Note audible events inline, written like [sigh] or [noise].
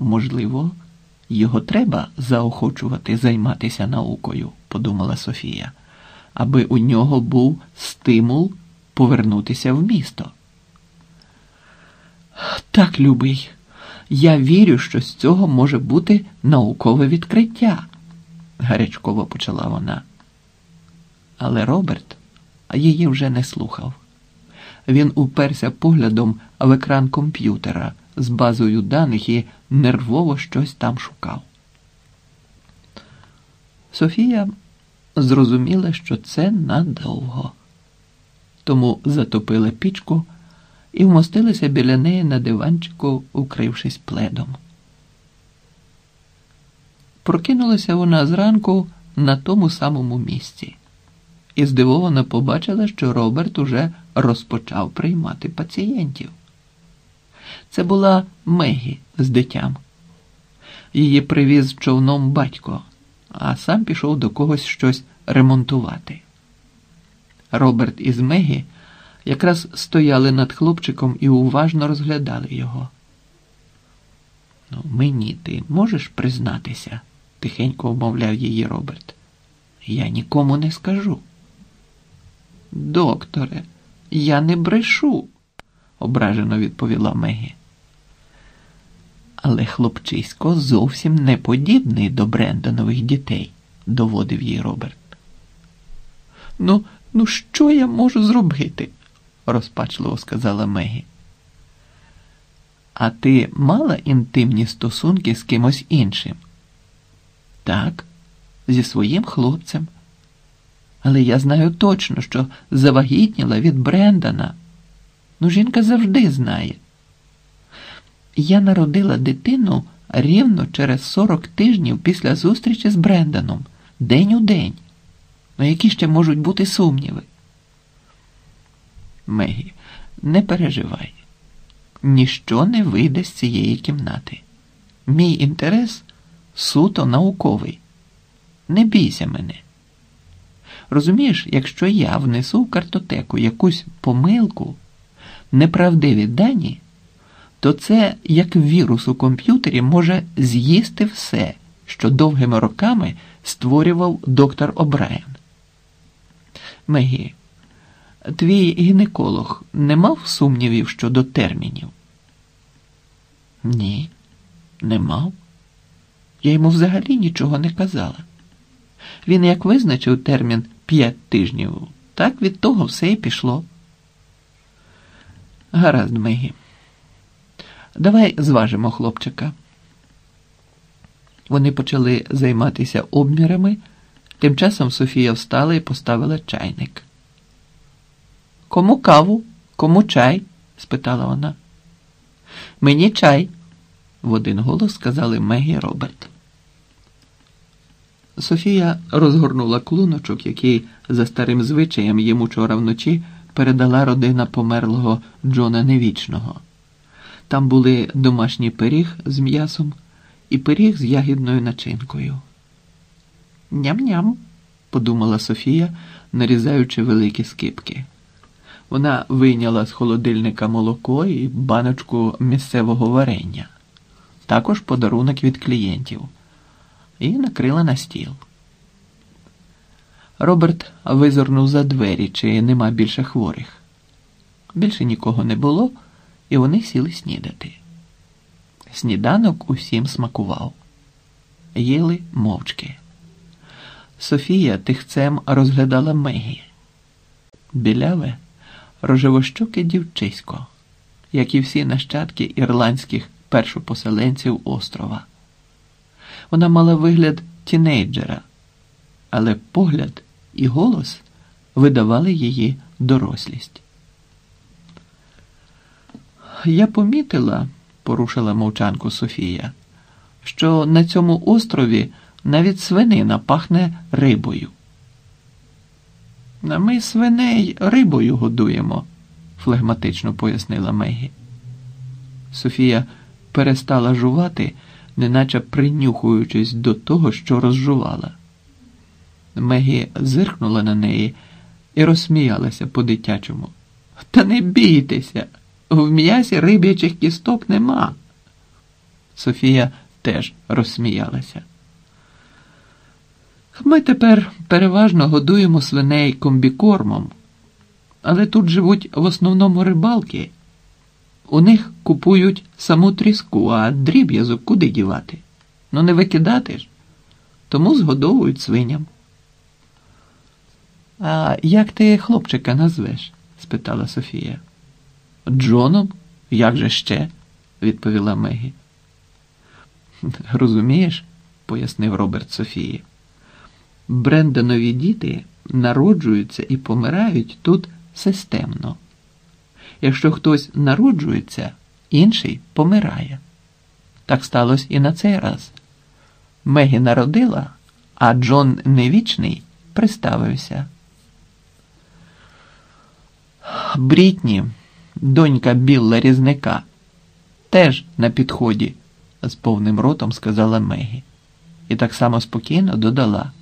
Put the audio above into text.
Можливо, його треба заохочувати займатися наукою, подумала Софія, аби у нього був стимул повернутися в місто. Так, любий, я вірю, що з цього може бути наукове відкриття, гарячково почала вона. Але Роберт її вже не слухав. Він уперся поглядом в екран комп'ютера з базою даних і нервово щось там шукав. Софія зрозуміла, що це надовго, тому затопила пічку і вмостилася біля неї на диванчику, укрившись пледом. Прокинулася вона зранку на тому самому місці і здивовано побачила, що Роберт уже розпочав приймати пацієнтів. Це була Мегі з дитям. Її привіз човном батько, а сам пішов до когось щось ремонтувати. Роберт із Мегі якраз стояли над хлопчиком і уважно розглядали його. Ну, мені ти можеш признатися, тихенько умовляв її Роберт. Я нікому не скажу. Докторе, я не брешу, ображено відповіла Мегі. Але хлопчисько зовсім не подібний до Брендонових дітей, доводив їй Роберт. Ну, ну що я можу зробити? розпачливо сказала Мегі. А ти мала інтимні стосунки з кимось іншим? Так, зі своїм хлопцем. Але я знаю точно, що завагітніла від Брендана. Ну, жінка завжди знає. Я народила дитину рівно через 40 тижнів після зустрічі з Бренданом, день у день. Ну, які ще можуть бути сумніви? Мегі, не переживай. Ніщо не вийде з цієї кімнати. Мій інтерес суто науковий. Не бійся мене. Розумієш, якщо я внесу в картотеку якусь помилку, неправдиві дані, то це, як вірус у комп'ютері, може з'їсти все, що довгими роками створював доктор Обрайен. Мегі, твій гінеколог не мав сумнівів щодо термінів? Ні, не мав. Я йому взагалі нічого не казала. Він як визначив термін п'ять тижнів, так від того все і пішло. Гаразд, Мегі. Давай зважимо хлопчика. Вони почали займатися обмірами. Тим часом Софія встала і поставила чайник. Кому каву, кому чай? спитала вона. Мені чай, в один голос сказали Мегі Роберт. Софія розгорнула клуночок, який за старим звичаєм їм учора вночі передала родина померлого Джона Невічного. Там були домашній пиріг з м'ясом і пиріг з ягідною начинкою. Ням-ням, подумала Софія, нарізаючи великі скипки. Вона вийняла з холодильника молоко і баночку місцевого варення, також подарунок від клієнтів, і накрила на стіл. Роберт визирнув за двері, чи нема більше хворих. Більше нікого не було, і вони сіли снідати. Сніданок усім смакував, їли мовчки. Софія тихцем розглядала Мегі. Біляве, рожевощоке дівчисько, як і всі нащадки ірландських першопоселенців острова. Вона мала вигляд тінейджера, але погляд і голос видавали її дорослість. Я помітила, порушила мовчанку Софія, що на цьому острові навіть свинина пахне рибою. Ми свиней рибою годуємо, флегматично пояснила Мегі. Софія перестала жувати, неначе принюхуючись до того, що розжувала. Мегі зиркнула на неї і розсміялася по-дитячому. Та не бійтеся, в м'ясі риб'ячих кісток нема. Софія теж розсміялася. Ми тепер переважно годуємо свиней комбікормом, але тут живуть в основному рибалки. У них купують саму тріску, а дріб'язок куди дівати? Ну не викидати ж. Тому згодовують свиням. А як ти хлопчика назвеш? спитала Софія. Джоном? Як же ще? відповіла Мегі. [laughs] Розумієш, пояснив Роберт Софії. Брендонові діти народжуються і помирають тут системно. Якщо хтось народжується, інший помирає. Так сталося і на цей раз. Мегі народила, а Джон Невічний приставився. Брітні, донька Білла Різника, теж на підході, з повним ротом сказала Мегі. І так само спокійно додала.